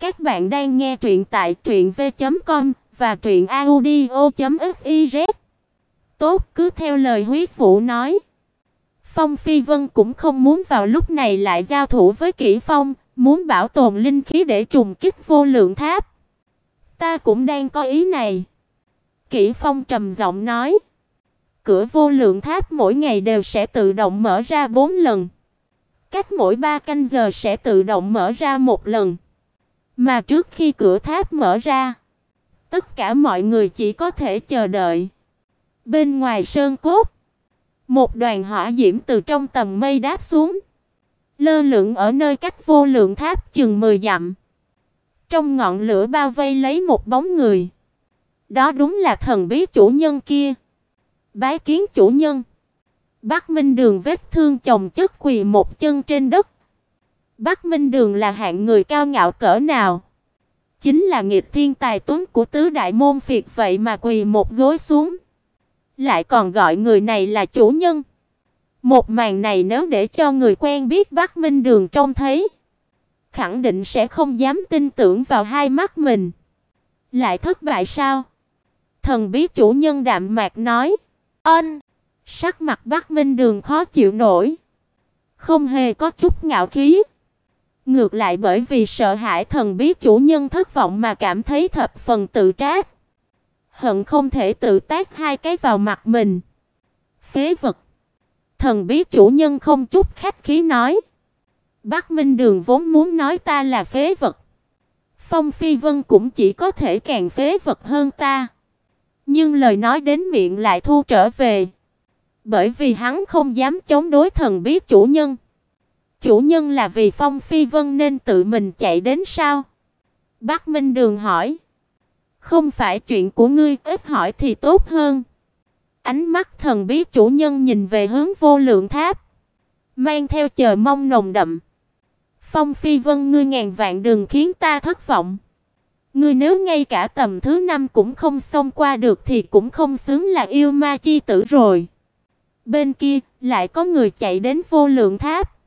Các bạn đang nghe truyện tại truyệnv.com và truyệnaudio.fiz. Tốt, cứ theo lời Huyết Vũ nói. Phong Phi Vân cũng không muốn vào lúc này lại giao thủ với Kỷ Phong, muốn bảo tồn linh khí để trùng kích vô lượng tháp. Ta cũng đang có ý này. Kỷ Phong trầm giọng nói. Cửa vô lượng tháp mỗi ngày đều sẽ tự động mở ra 4 lần. Cách mỗi 3 canh giờ sẽ tự động mở ra một lần. Mà trước khi cửa tháp mở ra, tất cả mọi người chỉ có thể chờ đợi. Bên ngoài sơn cốt, một đoàn hỏa diễm từ trong tầng mây đáp xuống, lơ lửng ở nơi cách vô lượng tháp chừng 10 dặm. Trong ngọn lửa bao vây lấy một bóng người. Đó đúng là thần bí chủ nhân kia. Bái kiến chủ nhân. Bắc Minh Đường vết thương chồng chất quỳ một chân trên đất. Bắc Minh Đường là hạng người cao ngạo cỡ nào? Chính là nghịch thiên tài tuấn của tứ đại môn phiệt vậy mà quỳ một gối xuống. Lại còn gọi người này là chủ nhân. Một màn này nếu để cho người quen biết Bắc Minh Đường trông thấy, khẳng định sẽ không dám tin tưởng vào hai mắt mình. Lại thất bại sao? Thần bí chủ nhân đạm mạc nói. Ân. Sắc mặt Bắc Minh Đường khó chịu nổi, không hề có chút ngạo khí. Ngược lại bởi vì sợ hãi thần bí chủ nhân thất vọng mà cảm thấy thập phần tự trách. Hận không thể tự tác hai cái vào mặt mình. Phế vật. Thần bí chủ nhân không chút khách khí nói. Bắc Minh Đường vốn muốn nói ta là phế vật. Phong Phi Vân cũng chỉ có thể càng phế vật hơn ta. Nhưng lời nói đến miệng lại thu trở về. Bởi vì hắn không dám chống đối thần bí chủ nhân. Chủ nhân là vì Phong Phi Vân nên tự mình chạy đến sao? Bác Minh Đường hỏi. Không phải chuyện của ngươi, ít hỏi thì tốt hơn. Ánh mắt thần bí chủ nhân nhìn về hướng vô lượng tháp, mang theo chờ mong nồng đậm. Phong Phi Vân ngươi ngàn vạn đừng khiến ta thất vọng. Ngươi nếu ngay cả tầm thứ năm cũng không xông qua được thì cũng không xứng là yêu ma chi tử rồi. Bên kia lại có người chạy đến vô lượng tháp.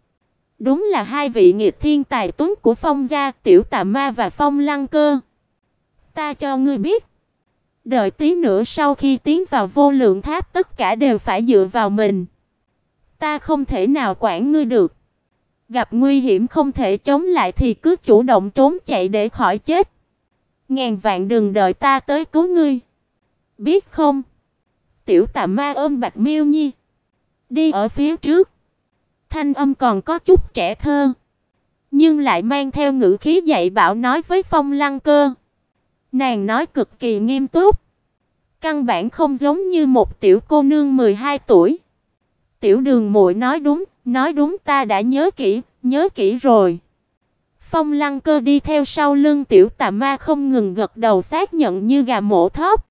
Đúng là hai vị nghiệt thiên tài tuấn của Phong gia, Tiểu Tà Ma và Phong Lăng Cơ. Ta cho ngươi biết, đợi tí nữa sau khi tiến vào vô lượng tháp tất cả đều phải dựa vào mình. Ta không thể nào quản ngươi được. Gặp nguy hiểm không thể chống lại thì cứ chủ động trốn chạy để khỏi chết. Ngàn vạn đừng đợi ta tới cứu ngươi. Biết không? Tiểu Tà Ma ôm Bạch Miêu Nhi, đi ở phía trước. Thanh âm còn có chút trẻ thơ, nhưng lại mang theo ngữ khí dạy bảo nói với Phong Lăng Cơ. Nàng nói cực kỳ nghiêm túc, căn bản không giống như một tiểu cô nương 12 tuổi. Tiểu Đường muội nói đúng, nói đúng ta đã nhớ kỹ, nhớ kỹ rồi. Phong Lăng Cơ đi theo sau lưng tiểu tà ma không ngừng gật đầu xác nhận như gà mổ thóc.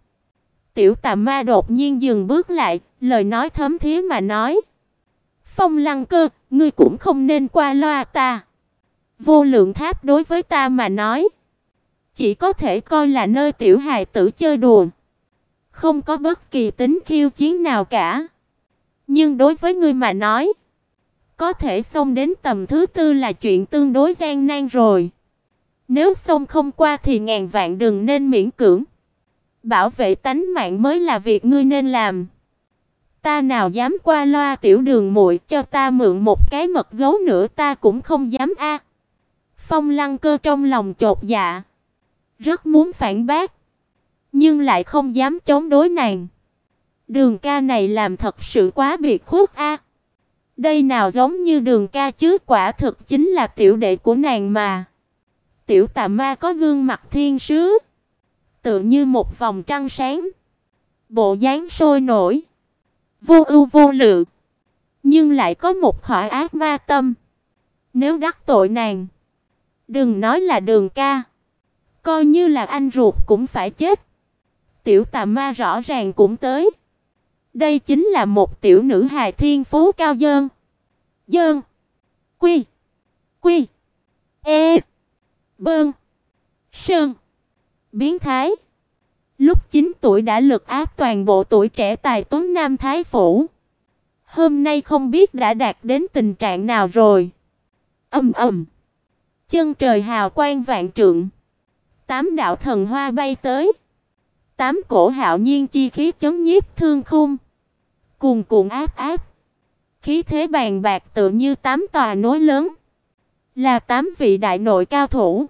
Tiểu tà ma đột nhiên dừng bước lại, lời nói thấm thía mà nói: "Phong Lăng Cơ, ngươi cũng không nên qua loa ta. Vô lượng tháp đối với ta mà nói, chỉ có thể coi là nơi tiểu hài tử chơi đùa, không có bất kỳ tính khiêu chiến nào cả. Nhưng đối với ngươi mà nói, có thể xông đến tầm thứ tư là chuyện tương đối gian nan rồi. Nếu xông không qua thì ngàn vạn đừng nên miễn cưỡng. Bảo vệ tánh mạng mới là việc ngươi nên làm. Ta nào dám qua loa tiểu đường muội cho ta mượn một cái mật gấu nữa ta cũng không dám a. Phong Lăng Cơ trong lòng chột dạ, rất muốn phản bác, nhưng lại không dám chống đối nàng. Đường ca này làm thật sự quá biệt khuất a. Đây nào giống như Đường ca chứ, quả thực chính là tiểu đệ của nàng mà. Tiểu Tà Ma có gương mặt thiên sứ, tựa như một vòng trăng sáng, bộ dáng sôi nổi, vô ưu vô lự, nhưng lại có một khỏa ác ma tâm. Nếu đắc tội nàng, đừng nói là Đường ca, coi như là anh ruột cũng phải chết. Tiểu Tà Ma rõ ràng cũng tới. Đây chính là một tiểu nữ hài thiên phú cao dơn. Dơn. Quy. Quy. E. Bơn. Sơn. Biến thái. Lúc 9 tuổi đã lực áp toàn bộ tuổi trẻ tài tuấn nam, thái phủ. Hôm nay không biết đã đạt đến tình trạng nào rồi. Ầm ầm. Chân trời hào quang vạn trượng. Tám đạo thần hoa bay tới. Tám cổ hạo nhiên chi khí chấm nhiếp thương khung. Cuồn cuộn áp áp. Khí thế bàn bạc tự như tám tòa núi lớn. Là tám vị đại nội cao thủ.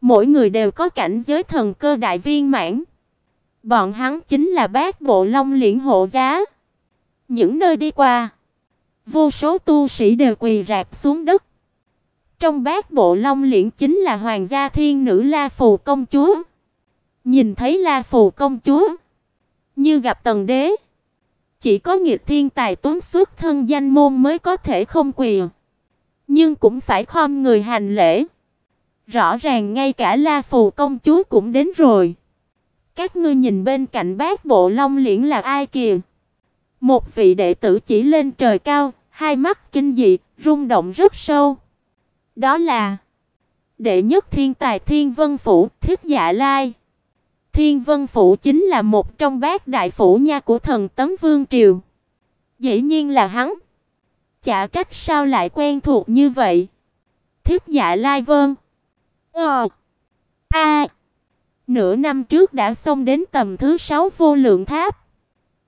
Mỗi người đều có cảnh giới thần cơ đại viên mãn. Bọn hắn chính là bát bộ long liễn hộ giá. Những nơi đi qua, vô số tu sĩ đều quỳ rạp xuống đất. Trong bát bộ long liễn chính là hoàng gia thiên nữ La Phù công chúa. Nhìn thấy La Phù công chúa, như gặp tần đế. Chỉ có nghiệt thiên tài tuấn xuất thân danh môn mới có thể không quỳ, nhưng cũng phải khom người hành lễ. Rõ ràng ngay cả La Phù công chúa cũng đến rồi. Các ngươi nhìn bên cạnh bát bộ long liễn là ai kìa? Một vị đệ tử chỉ lên trời cao, hai mắt kinh dị, rung động rất sâu. Đó là đệ nhất thiên tài Thiên Vân phủ, Thiết Dạ Lai. Thiên Vân phủ chính là một trong bát đại phủ nha của thần Tấm Vương triều. Dĩ nhiên là hắn. Chả trách sao lại quen thuộc như vậy. Thiết Dạ Lai Vân. Ờ. A. Nửa năm trước đã xông đến tầm thứ 6 vô lượng tháp.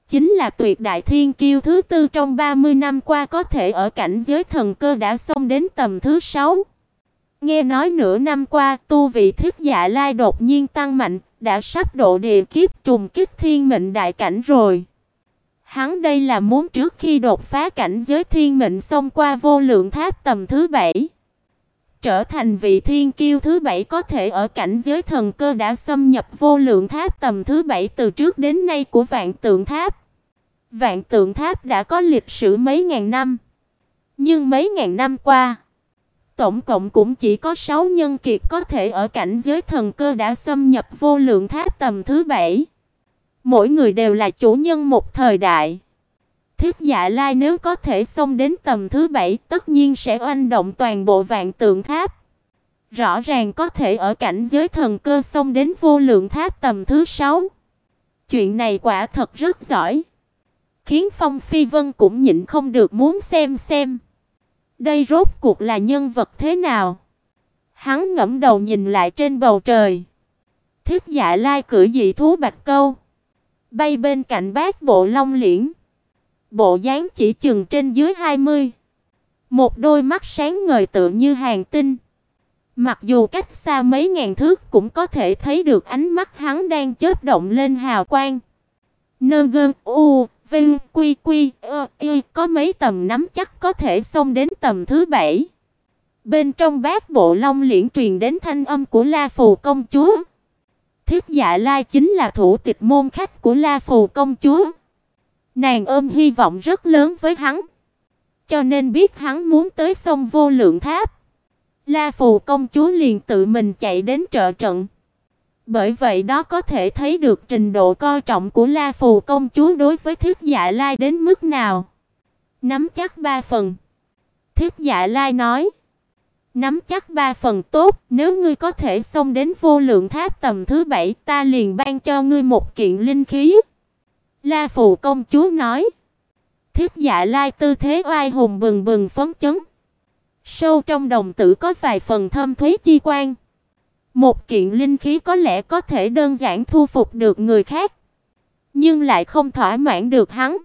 Chính là tuyệt đại thiên kiêu thứ tư trong 30 năm qua có thể ở cảnh giới thần cơ đã xông đến tầm thứ 6. Nghe nói nửa năm qua tu vị thức dạ lai đột nhiên tăng mạnh, đã sắp độ địa kiếp trùng kích thiên mệnh đại cảnh rồi. Hắn đây là muốn trước khi đột phá cảnh giới thiên mệnh xông qua vô lượng tháp tầm thứ 7 trở thành vị thiên kiêu thứ bảy có thể ở cảnh giới thần cơ đã xâm nhập vô lượng tháp tầm thứ bảy từ trước đến nay của Vạn Tượng Tháp. Vạn Tượng Tháp đã có lịch sử mấy ngàn năm, nhưng mấy ngàn năm qua, tổng cộng cũng chỉ có 6 nhân kiệt có thể ở cảnh giới thần cơ đã xâm nhập vô lượng tháp tầm thứ bảy. Mỗi người đều là chủ nhân một thời đại. Thiết Dạ Lai nếu có thể xông đến tầm thứ bảy, tất nhiên sẽ oanh động toàn bộ vạn tượng tháp. Rõ ràng có thể ở cảnh giới thần cơ xông đến vô lượng tháp tầm thứ sáu. Chuyện này quả thật rất giỏi. Khiến Phong Phi Vân cũng nhịn không được muốn xem xem. Đây rốt cuộc là nhân vật thế nào? Hắn ngẫm đầu nhìn lại trên bầu trời. Thiết Dạ Lai cưỡi dị thú bạch câu, bay bên cạnh bát bộ long liễn. Bộ dáng chỉ chừng trên dưới 20. Một đôi mắt sáng ngời tựa như hàng tinh. Mặc dù cách xa mấy ngàn thước cũng có thể thấy được ánh mắt hắn đang chớp động lên hào quang. Nơ gơn u, vinh, quy quy, ơ, y, có mấy tầm nắm chắc có thể xông đến tầm thứ bảy. Bên trong bát bộ long liễn truyền đến thanh âm của La Phù công chúa. Thiết Dạ Lai chính là thủ tịch môn khách của La Phù công chúa. Nàng ôm hy vọng rất lớn với hắn, cho nên biết hắn muốn tới sông Vô Lượng Tháp. La Phù công chúa liền tự mình chạy đến trợ trận. Bởi vậy đó có thể thấy được trình độ coi trọng của La Phù công chúa đối với Thiết Dạ Lai đến mức nào. Nắm chắc ba phần. Thiết Dạ Lai nói: "Nắm chắc ba phần tốt, nếu ngươi có thể xông đến Vô Lượng Tháp tầm thứ bảy, ta liền ban cho ngươi một kiện linh khí." La Phù công chúa nói. Thiết Dạ Lai tư thế oai hùng bừng bừng phấn chấn. Sâu trong đồng tử có vài phần thâm thúy chi quan. Một kiện linh khí có lẽ có thể đơn giản thu phục được người khác, nhưng lại không thỏa mãn được hắn.